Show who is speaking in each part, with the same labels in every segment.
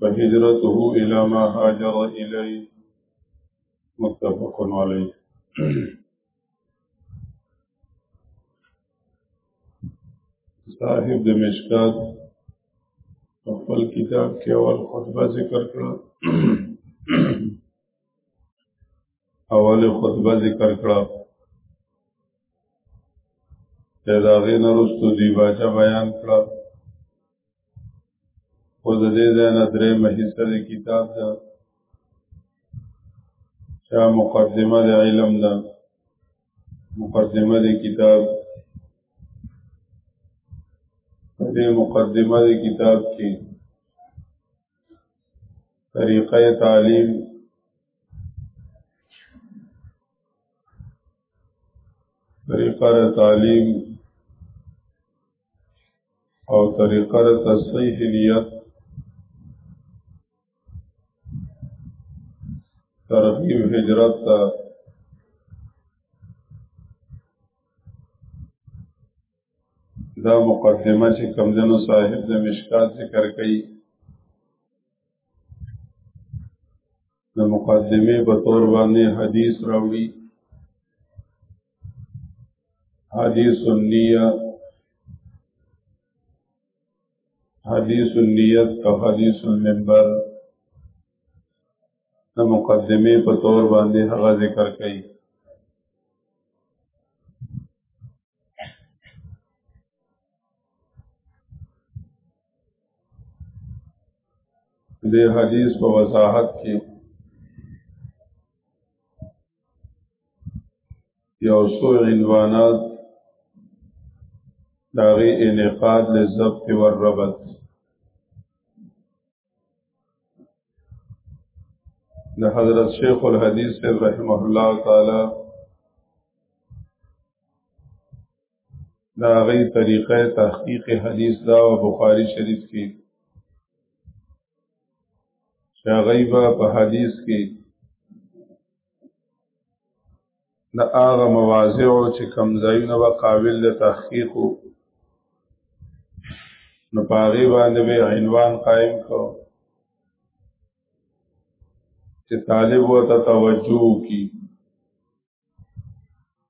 Speaker 1: فهجرته إلى ما هاجر إليه متفق عليه صاحب د مشکات خپل کتاب کې اول خطبه ذکر کړه اول خطبه ذکر کړه چې دا غي نرستو دی باچا بیان کړه او د دې ځای نه درېیمه حصه د کتاب ده چا مقدمه د علم ده مقدمه د کتاب په دې مقدمه د کتاب کې طریقه تعلیم طریقه تعلیم او طریقه د تصحیح نیت ترغیب هجرت ته دا مقدمه چې کمدنو صاحب د مشکات ذکر کوي د مقدمه په تور باندې حدیث راوړي حدیث النیه حدیث النیت او حدیث المنبر د مقدمه په تور باندې هغه ذکر کړي د حدیث په وضاحت کې یو څو عنوانات داغي انعقاد لزبط وربط د حضرت شیخ الحدیث رحمه الله تعالی دا غي طریقه تحقیق حدیث دا او بخاری شریف کې شغیبه په حدیث کې د هغه مواضع چې کم ځایونه به قابل د تحقیق وو نو په هغې باندې به عنوان قایم کو چې طالب ورته توجه وکړي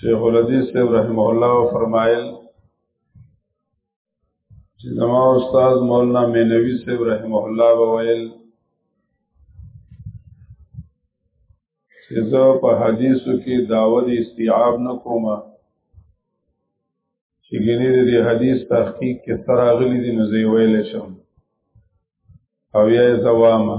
Speaker 1: شیخ الحدیث صاحب رحمه الله فرمایل چې زما استاد مولانا مینوی صاحب رحمه الله وویل چې زه په حدیثو کې داوود استیعاب نه کوم چې ګینه دې حدیث تحقیق کې تراغلی دي نو زه ویل شم او یا زوامه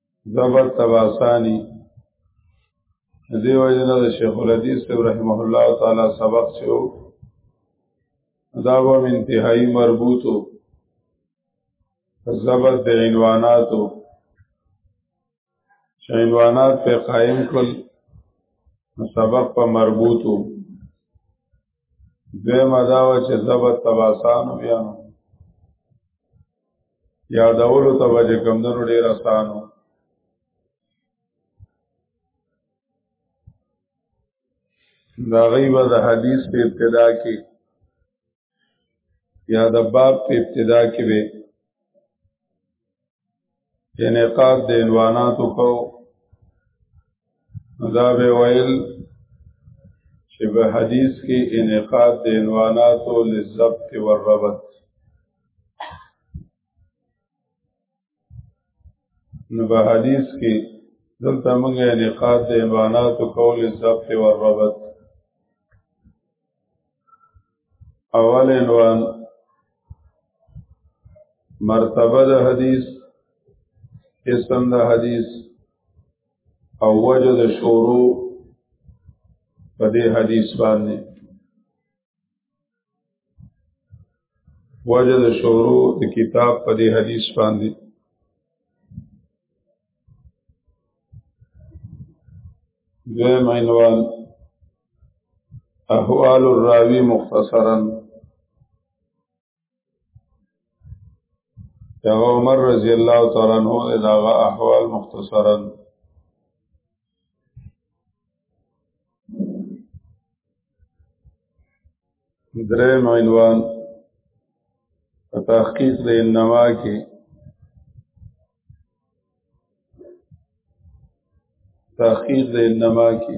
Speaker 1: زبر تباسانی دیو جنا د شیخ الحدیث رحمه الله تعالی سبق شو دا و انتهایی مربوطو زبر د عنواناتو چې عنوانات په قائم کړل سبق په مربوطو دوی مداوه چې زبر تباسان بیا نو یادولو ته به چې کمدنو ډېر اسانو دا غیبه د حدیث په ابتدا کې یا د باب په ابتدا کې به انعقاد د عنواناتو کو دا به ویل چې په حدیث کې انعقاد د عنواناتو للضبط والربط نو په حدیث کې دلته موږ انعقاد د عنواناتو کول ضبط او ربط اول عنوان مرتبه د حدیث اسم د حدیث او وجه د شروع په دې حدیث باندې وجه د شروع د کتاب په دې حدیث باندې دویم عنوان احوال الراوی مختصرا دا عمر رضی الله تعالی عنہ دا احوال مختصرا درم عنوان تحقیق د انما کې تحقیق د انما کې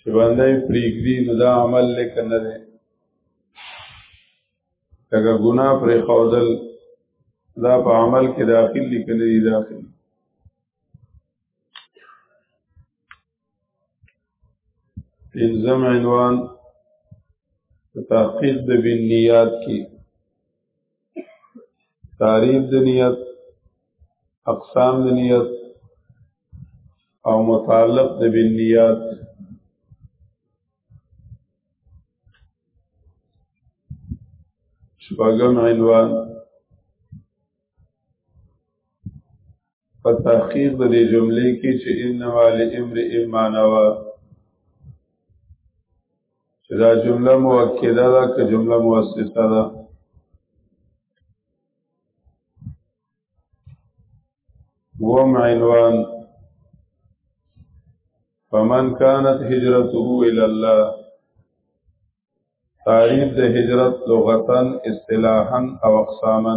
Speaker 1: چې باندې پریګری نو دا عمل لیکنه ده لکه ګناه پر خودل دا په عمل کې داخل لیکل دي داخل الزم عنوان تحقیق د بنیات کې تعریف د نیت اقسام د نیت او متعلق د بالنیات شپږم عنوان په تحقیق د دې جملې کې چې انما لامر اما نوا چې دا جمله مؤکده ده که جمله مؤسسه ده وم عنوان فمن كانت هجرته الى الله تعریف د هجرت لغتن اصطلاحا او اقساما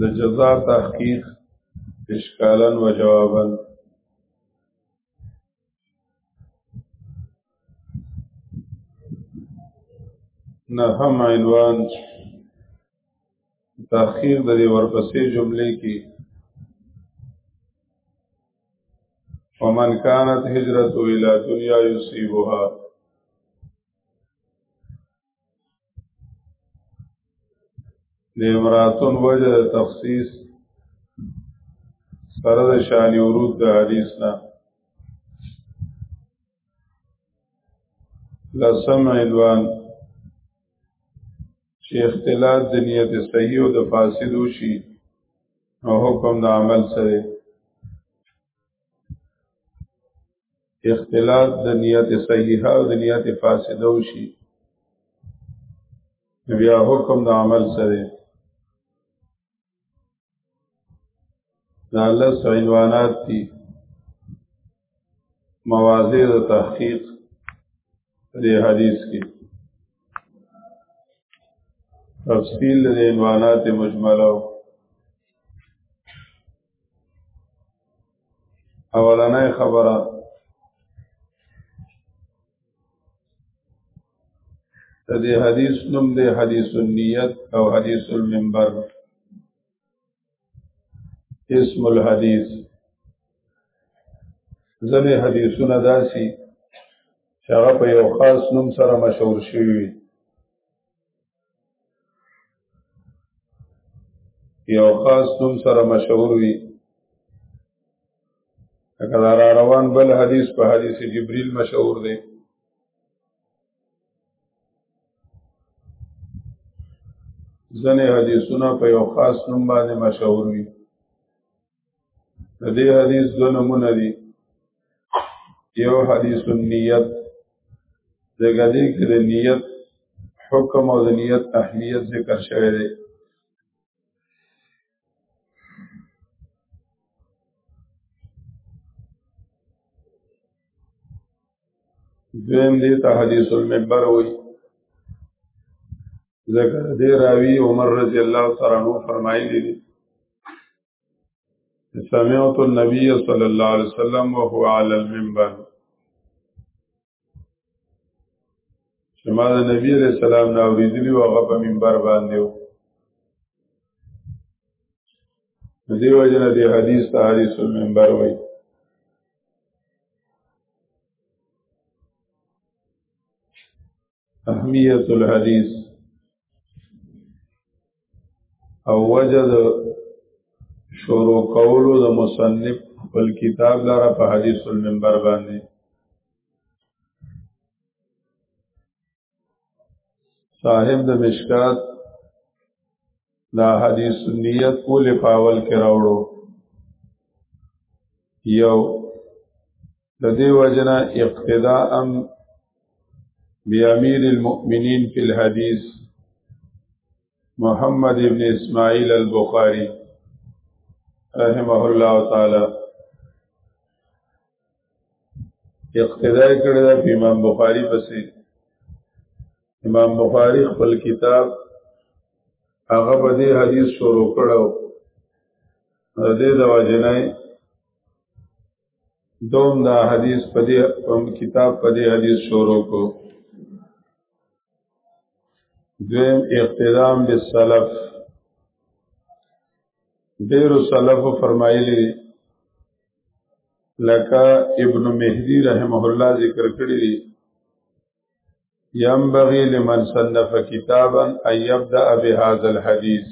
Speaker 1: د جزا تحقیق اشکالا و جوابا نهم عنوان تاخير د دې ورپسې جملې کې ومن كانت هجرته الى دنيا يصيبها د امراتون وجه تخصیص سره د شان ورود د حدیث نه لسم عنوان چې اختلاط د نیت صحیح او د فاسد وشي او حکم د عمل سره اختلاط د نیت صحیحه او د نیت فاسده وشي بیا حکم د عمل سره دا لس عنوانات دي مواضع د تحقیق د حدیث کې تفصیل د عنوانات مجمله اولنې خبره د دې حدیث نوم دی حدیث النیت او حدیث المنبر اسم الحدیث ځنې حدیثونه داسي چې هغه په یو خاص نوم سره مشهور شوی وي یو خاص نوم سره مشهور وي لکه دا را روان بل حدیث په حدیث جبريل مشهور دی ځنې حدیثونه په یو خاص نوم باندې مشهور وي د دې حدیث دوه نمونه دي یو حدیث النیت د غدې کې د نیت حکم او د نیت اهمیت ذکر شوی دی دویم دې ته حدیث المنبر وایي ذکر دې راوی عمر رضی الله تعالی عنہ فرمایلی دی سمعت النبي صلى الله عليه وسلم وهو على المنبر شما د نبی علیہ السلام نو ورېدلی او هغه په منبر باندې و دې وجه نه دې حدیث ته حدیث المنبر وایي اهمیت الحدیث او وجد شروع قولو د مصنف خپل کتاب لاره په حدیث المنبر باندې صاحب د مشکات دا حدیث نیت کول پاول کې راوړو یو د دې وجنه اقتداء بامیر المؤمنین فی الحدیث محمد ابن اسماعیل البخاری رحمه الله تعالی اقتداء کړی دا امام بخاری پسې امام بخاری خپل کتاب هغه په دې حدیث شروع کړو د دې د واجنای دوم دا حدیث په دې کتاب په دې حدیث شروع کو دویم اقتدام بالسلف ډیر سلف فرمایلی لکه ابن مهدی رحمه الله ذکر کړی دی ينبغي لمن صنف كتابا ان يبدا بهذا الحديث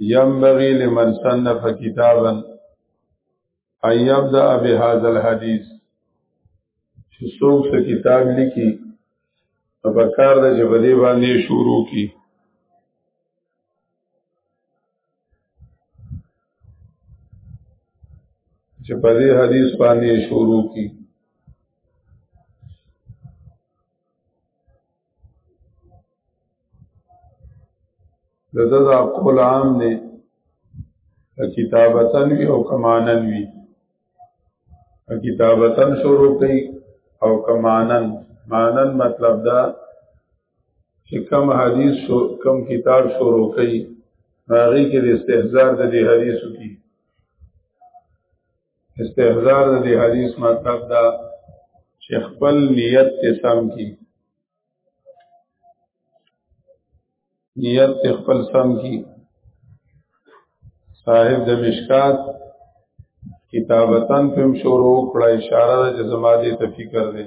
Speaker 1: ينبغي لمن صنف كتابا ان يبدا بهذا الحديث چې څوک څه کتاب لیکي په کار د جبدي باندې شروع کی چې په دې حدیث باندې شروع کی د ده دا قول عام دی که کتابتن وي او کمانن وي که کتابتن شروع کوي او کمانن مانن مطلب دا چې کم حدیث شو کم کتاب شروع کوي هغې کې د استحضار د دې حدیثو کې استحضار د دې حدیث مطلب دا چې خپل نیت ته سم کی نیت ته خپل سم کی صاحب د مشکات کتابتن پم شروع کړه اشاره د جزما دې ته فکر دی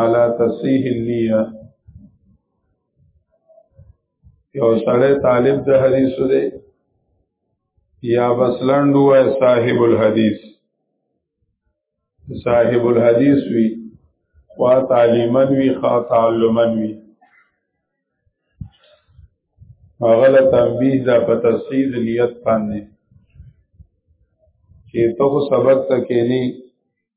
Speaker 1: علا تصیح النیه یو سړی طالب د حدیث دی یا بس لنډ وای صاحب الحدیث صاحب الحدیث وی خوا تعلیمن وی خوا تعلمن وی اغلا تنبیه دا په تصحیح نیت باندې چې ته سبق تکې نه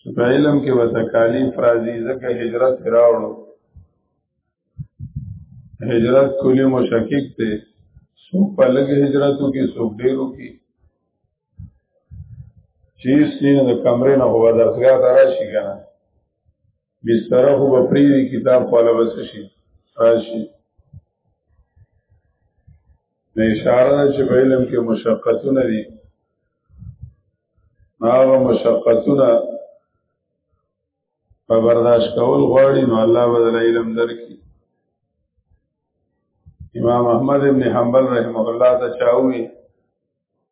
Speaker 1: چې په علم کې به تکالیف راځي ځکه هجرت یې راوړو هجرت کلی مشکک دی څوک په لږ هجرت وکړي څوک ډېر وکړي چې سنې د کمرې نه هو درسګاه ته راشي که نه بستره خو به پرېږدي کتاب خواله به څه شي راشي نه اشاره ده چې په علم کې مشقتونه دي هغه مشقتونه په برداشت کول غواړي نو الله بدل علم درکړي امام احمد ابن حنبل رحمه الله دا چاوي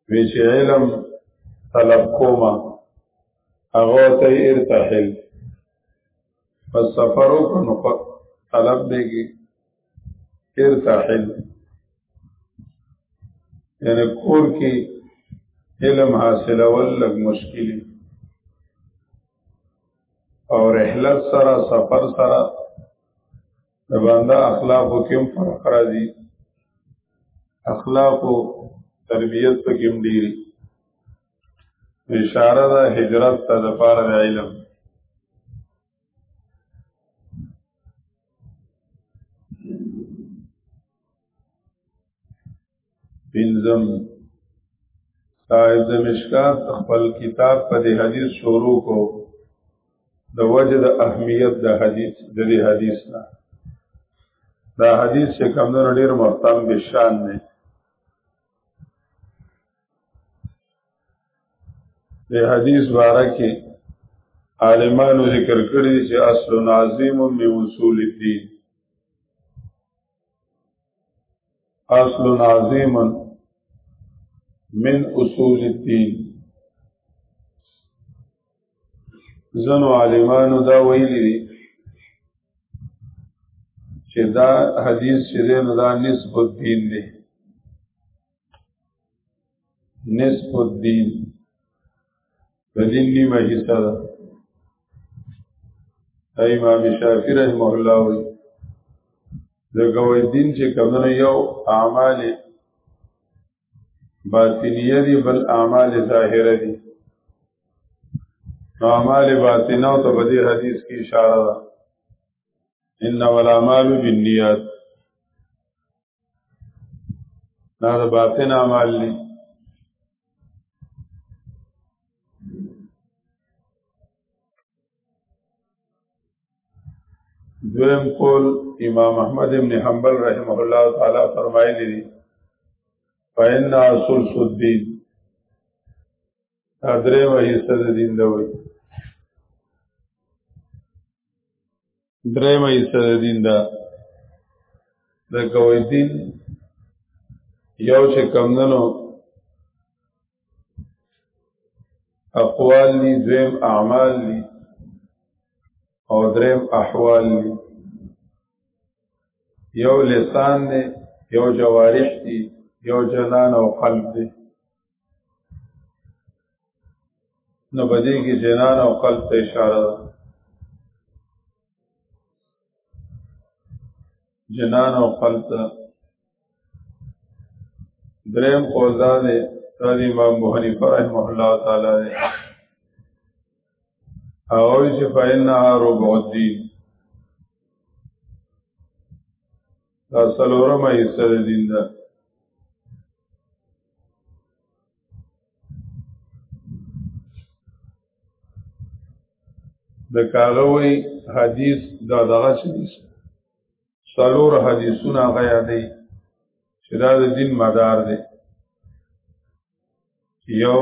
Speaker 1: وی چې علم طلب کوما هغه ته ارتحل پس سفر وکړو طلب دیږي تیر ساحل یعنی کور کې علم حاصلول لږ مشکل او رحلت سره سفر سره د باندې اخلاق او کوم فرق راځي اخلاق او تربیت په کوم ډیری اشاره ده هجرت ته د پاره د علم پنځم صاحب زمشکات خپل کتاب په دې حدیث شروع کو د وجه د اهمیت د حدیث د دې حدیث نه دا حدیث چې کمونو ډیر محترم به شان نه د حدیث باره کې عالمانو ذکر کړی چې اصل عظیم من اصول الدین اصل عظیم من اصول الدین زنو عالمانو دا ویلی دی چې دا حدیث چې دی نو دا نسب الدین دی نصف الدین د دین نیمه حصہ ده امام شافعی رحمه الله وی دغه وی دین چې کمنه یو اعمال باطنیه دي بل اعمال ظاهره دي اعمال باطنه او په دې حدیث کې اشاره ده ان ولا مال بالنیات دا د باطن اعمال دي دویم قول امام احمد ابن حنبل رحمه الله تعالی فرمایلی دي فإن اصل الدين دا درې وایي ستاسو دین دا وایي درېمه یې سره دین دا د کوي دین یو چې کمندنو اقوال دي دویم اعمال دي او دریم احوال دي یو لسان دی یو جوارح دی یو جنان او قلب دی نو بدې کې جنان او قلب ته اشاره ده جنان او قلب ته دریم قول دا دی دا د امام ابو حنیفه رحمه الله تعالی دی هغه چې فإنها ربع الدين دا سلورمه یې سره دین ده د کاغوي حدیث دا دغه شي سلور حدیثونه غیا دی چې دا د دین مدار دی یو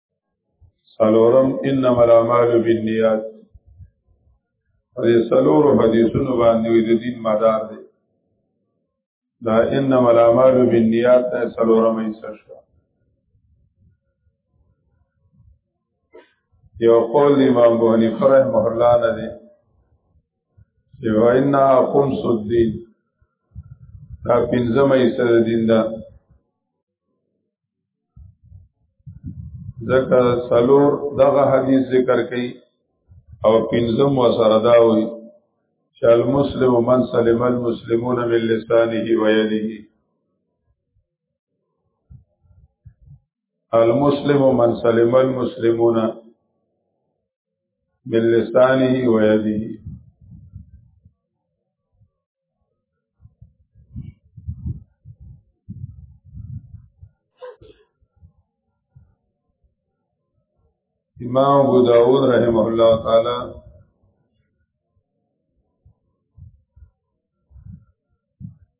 Speaker 1: سلورم انما الاعمال بالنیات دې سلور حدیثونو باندې د دین مدار دی دا انما الاعمال بالنیات ته سلورم یې شو یو قول امام ابو حنیفه رحمه الله نه دی چې وینا خمس الدین دا پنځمه یې سره دین ده ځکه سلور دغه حدیث ذکر کړي او پنځم وسره دا وي چې المسلم من سلم المسلمون من لسانه و یده المسلم من سلم المسلمون من لسانه و یده امام ابو داود رحمه الله تعالی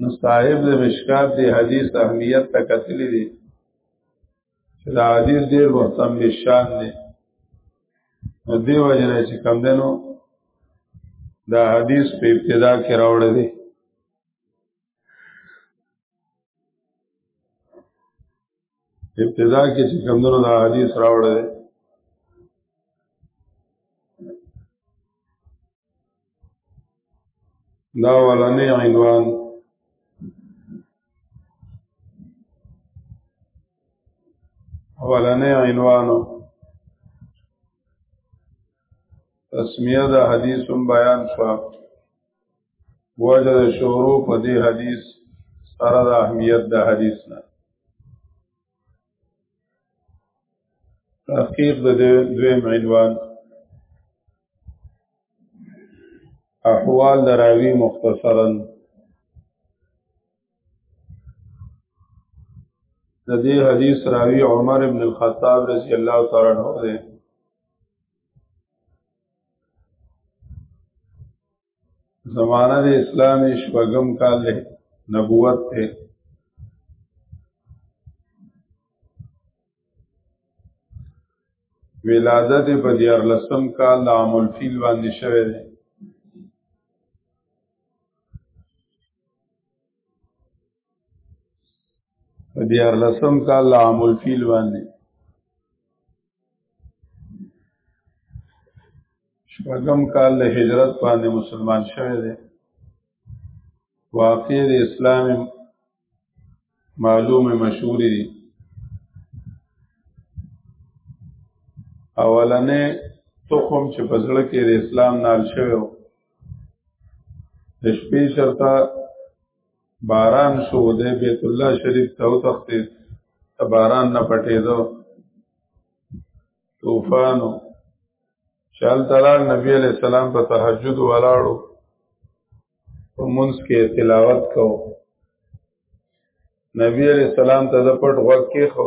Speaker 1: نو صاحب د مشکات دی حدیث اهمیت ته کتلی دی چې دا حدیث ډیر وختم بشان دی نو دی وجنه چې کم دنو دا حدیث په ابتدا کې راوړی دی ابتدا کې چې کمونو دا حدیث راوړی دی دا ولنې عنوان ولنې عنوانو تسمیه د حدیث بیان شوه وجه د شورو په دې حدیث سره د اهمیت د حدیث نه تحقیق د دوی عنوان احوال دراوی مختصرا د دې حدیث راوی عمر ابن الخطاب رضی الله تعالی عنہ زمانه د اسلام شپږم کال له نبوت ته ولادت په دیار لسم کال د عام الفیل باندې شوه دی په دیار لسم کال له عام الفیل باندې شپږم کال له هجرت باندې مسلمان شوی دی واقع د اسلام معلوم مشهور دي اولنې تخم چې په زړه کې د اسلام نال شوی و د شپې شرطه باران شو د بیت الله شریف ته وتختید باران نه پټېدو طوفانو شال تعالی نبی علیہ السلام په تهجد ولاړو په منځ کې تلاوت کو نبی علیہ السلام ته د پټ وخت کې خو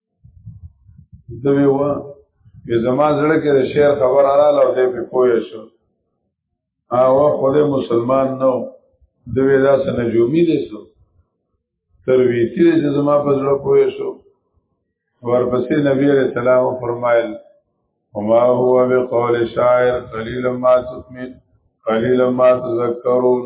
Speaker 1: دوی و چې زما زړه کې د شعر خبر رااله او دې په پوه شو او خدای مسلمان نو دوی دا سره جومی دي سو تر وی تیر چې زما په زړه پوه شو ورپسې نبی عليه السلام فرمایل وما هو بقول شاعر قليلا ما تؤمن قليلا ما تذكرون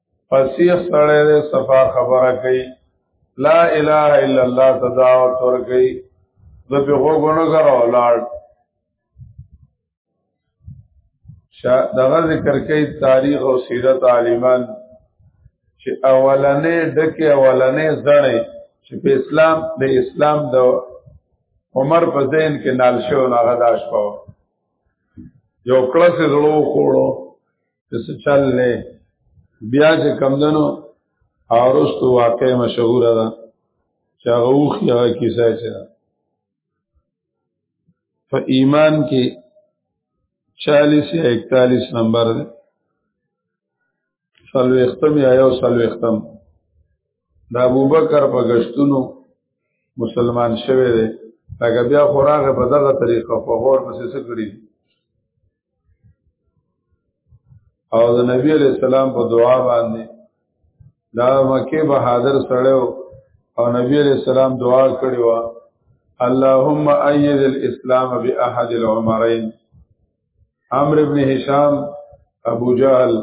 Speaker 1: فصیح سره دې صفا خبره کوي لا اله الا الله تداوت ور کوي د په غوګونو سره اولاد شا دغه ذکر کوي تاریخ او سیرت عالمان چې اولنې ډکه اولنې زړې چې په اسلام د اسلام د عمر په ذهن کې نال شو ناغه داش پاو یو کلس زړو خوړو چې څه چل نه بیا چې کمدنو اورستو واقع مشهور ده چې هغه وخی هغه کیسه چې په ایمان کې 40 یا 41 نمبر ده سلوختم یا یو سلوختم د ابوبکر په گشتونو مسلمان شوه دی هغه بیا خوراغه په دغه طریقه په غور پسې څه کړی او د نبی علی السلام په دعا باندې دا مکه بهادر سړیو او نبی علی السلام دعا کړې و اللهم ايد الاسلام باحد العمرين عمرو ابن هشام ابو جهل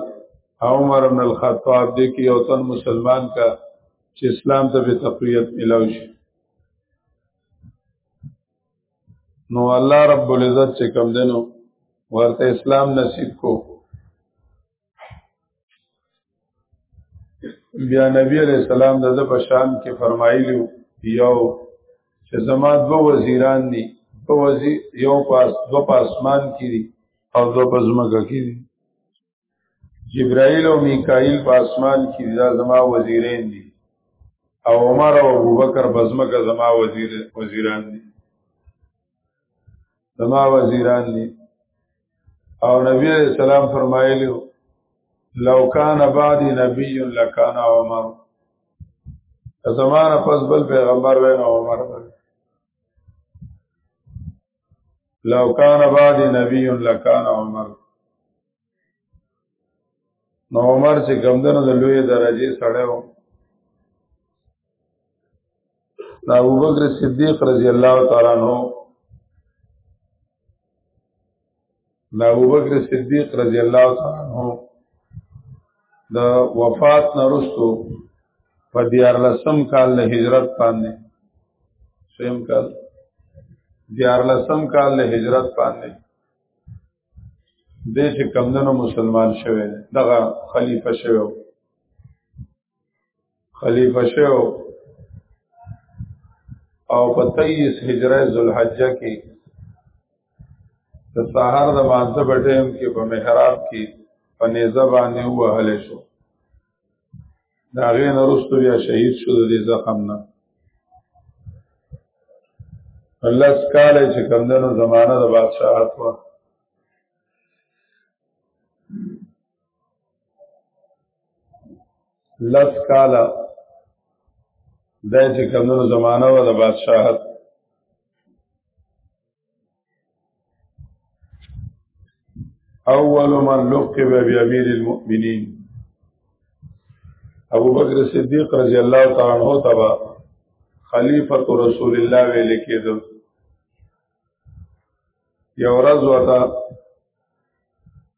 Speaker 1: عمر ابن الخطاب دې کې یو تن مسلمان کا چې اسلام ته به تقویت ملوي نو الله رب العزت چې کم دنو ورته اسلام نصیب کو بیا نبی علیہ السلام د په شان کې فرمایلی یو چې زما دو وزیران دي دو وزیر یو پاس دو پاسمان کې دي او دو پزماګه کې دي جبرائیل او میکائیل په اسمان کې دا زما وزیرین دي او عمر او ابوبکر بزمکه زما وزیر وزیران دي زما وزیران دي او نبی علیہ السلام فرمایلی لو کان بعد نبی لکان عمر زمانہ پس بل پیغمبر وین عمر وین لو کان بعد نبی لکان عمر نو عمر چې کمدنو د لوی درجه سړی و دا ابوبکر صدیق رضی الله تعالی عنہ دا ابو بکر صدیق رضی الله تعالی عنہ د وفات نرستو په دیار لسم کال له هجرت باندې سیم کال دیار لسم کال له هجرت باندې د چې کمندونو مسلمان شوه دغه خلیفہ شوه خلیفہ شو او په 23 هجری ذوالحجه کې د سحر د مانځه په ټیم کې په محراب کې په نیزه باندې وهل شو دا غین وروسته بیا شهید شو د دې زخم نه الله سکاله چې کمندونو زمانہ د بادشاہت وه لس کالا دا چې کمونو زمانه و د بادشاہت اول من لقب بی امیر المؤمنین ابو بکر صدیق رضی الله تعالی عنہ تبا خلیفۃ رسول الله ویل کېدل یو ورځ وتا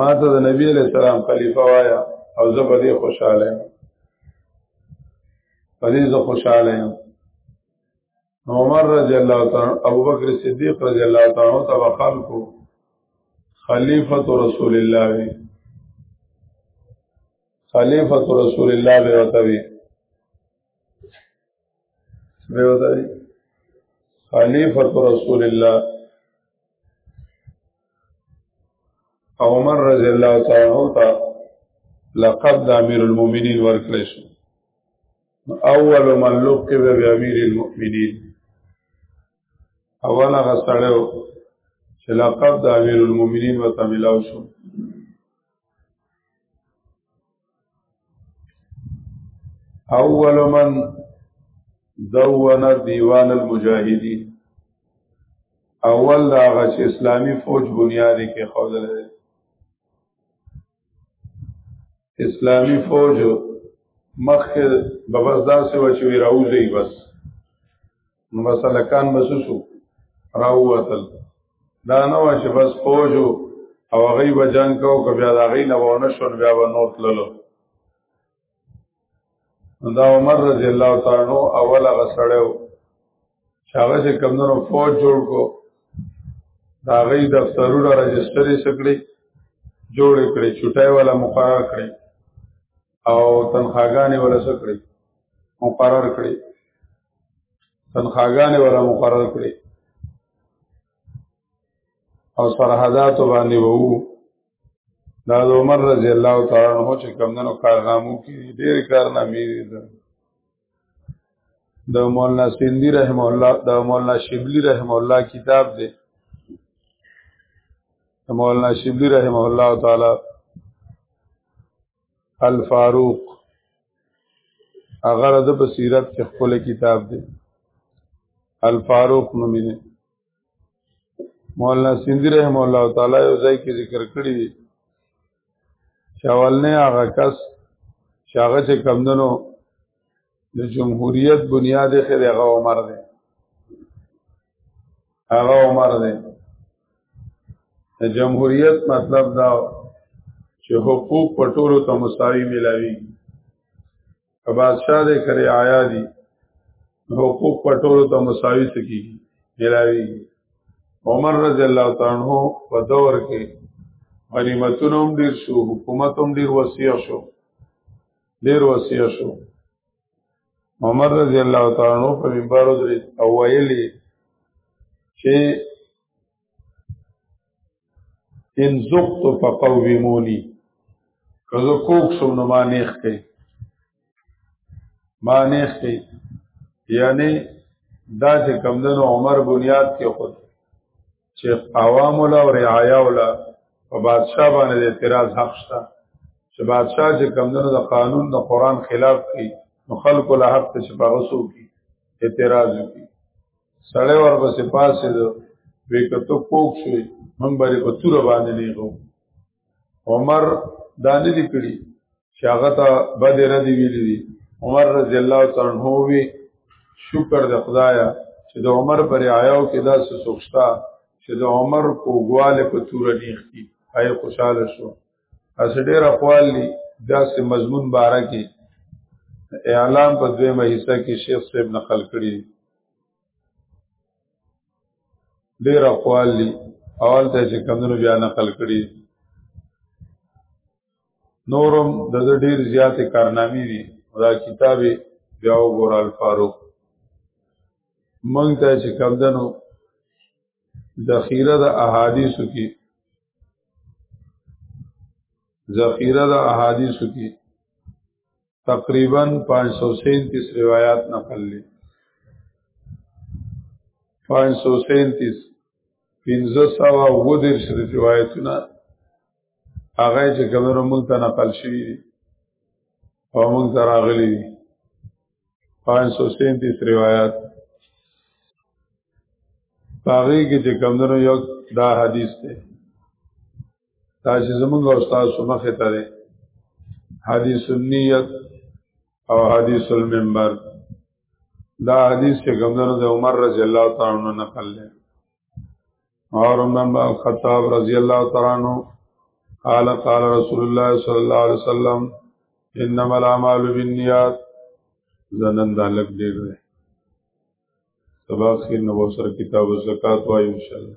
Speaker 1: ما ته د نبی علیہ السلام خلیفہ وایا او زه په دې خوشاله یم په دې زه خوشاله یم عمر رضی الله تعالی ابو بکر صدیق رضی الله تعالی تبع خلقو خلیفۃ رسول الله وی خلیفۃ رسول الله به وتوی به وتوی خلیفۃ رسول الله او عمر رضی الله تعالی عنہ ته لقب د امیر المؤمنین ورکړل شو اول من لقب به امیر المؤمنین اوله غسړو چې لقب د امیر المؤمنین وته ملاو شو اول من دون دیوان المجاهدی اول دا غچ اسلامی فوج بنیادی کې خوذل دی اسلامی فوج مخ ببس دا سوچ وی راوځي بس نو مسله کان بسوسو راووتل دا نه و چې بس پوجو او هغه به جنگ کو که بیا دا غي نه ونه شو بیا به نور تللو دا عمر رضی الله تعالی عنہ اول هغه سړیو چې هغه چې کمندونو فوج جوړ کو دا غي دفترونه رجستری سکړي جوړ کړي چټای والا مقرر کړي او تنخواګانې ولا سکړي مقرر کړي تنخواګانې ولا مقرر کړي او سرحدات باندې وو دا د عمر رضی الله تعالی عنہ چې کمندونو کارنامو کې ډېر کارنامې دي د مولانا سیندی رحم الله د مولانا شبلی رحم الله کتاب دی مولانا شبلی رحم الله تعالی الفاروق اگر د بصیرت کې خپل کتاب دی الفاروق نومې دی مولانا سیندی رحم الله تعالی یو ځای کې ذکر کړی دی شاولنه هغه کس شاغه چې کمندنو د جمهوریت بنیاد خې دغه عمر دی هغه عمر دی د جمهوریت مطلب دا چې حقوق په ټولو ته مساوي ملاوي که بادشاہ دې کرے آیا دي حقوق په ټولو ته مساوي سکی ملاوي عمر رضی الله تعالی عنہ په دور کې غنیمتونه هم ډیر شو حکومت هم ډیر وسیع شو ډیر وسیع شو عمر رضی الله تعالی عنہ په منبر درې او ویلي چې ان زغت فقوموني کزو کوک شو نو ما نیخ کوي ما نیخ کوي یعنی دا چې کمدنو عمر بنیاد کې خود چې عوام ولا او رعایا ولا په بادشاہ باندې اعتراض حق شته چې بادشاہ چې کمندونو د قانون د قران خلاف کوي نو خلکو له حق ته شپغسو کی اعتراض کوي سړی ورپسې پاسې د وکتو کوک شوی من باندې په تور باندې نه عمر دا نه دی کړی چې هغه ته بده ردی ویلې دي عمر رضی الله تعالی عنہ وی شکر د خدایا چې د عمر پر آیاو کې دا څه سوچتا چې د عمر کوګواله په تور نیختی آی خوشاله شو اس ډیر خپل دا سه مضمون بارا کې اعلان په دویمه حصہ کې شیخ صاحب نقل کړی ډیر اقوال دي اول ته چې کمونو بیا نقل کړي نورم د ډیر زیاتې کارنامې دي دا کتاب بیا وګور الفاروق مونږ ته چې کمدنو ذخیره د احادیثو کې ذخیره د احادیثو کې تقریبا 537 روایت نقل لې 537 پنځه سوا و دیر شریف روایتونه هغه چې کومو موږ ته نقل شوی دي او موږ ته راغلي دي 537 روایت هغه کې چې کومو یو دا حدیث دی دا چې زمونږ او تاسو مخه ته ده حدیث النیت او حدیث المنبر دا حدیث چې ګمدنو د عمر رضی الله تعالی عنہ نقل لري اور عمر بن الخطاب رضی الله تعالی عنہ قال قال رسول الله صلی الله علیه وسلم انما الاعمال بالنیات زنن دا لګ ډیر دی سبا خیر نو سره کتاب الزکات وایو ان شاء الله